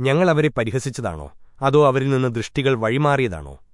ഞങ്ങൾ അവരെ പരിഹസിച്ചതാണോ? അതോ അവരിൽ നിന്ന് ദൃഷ്ടികൾ വഴിമാറിയതാണോ?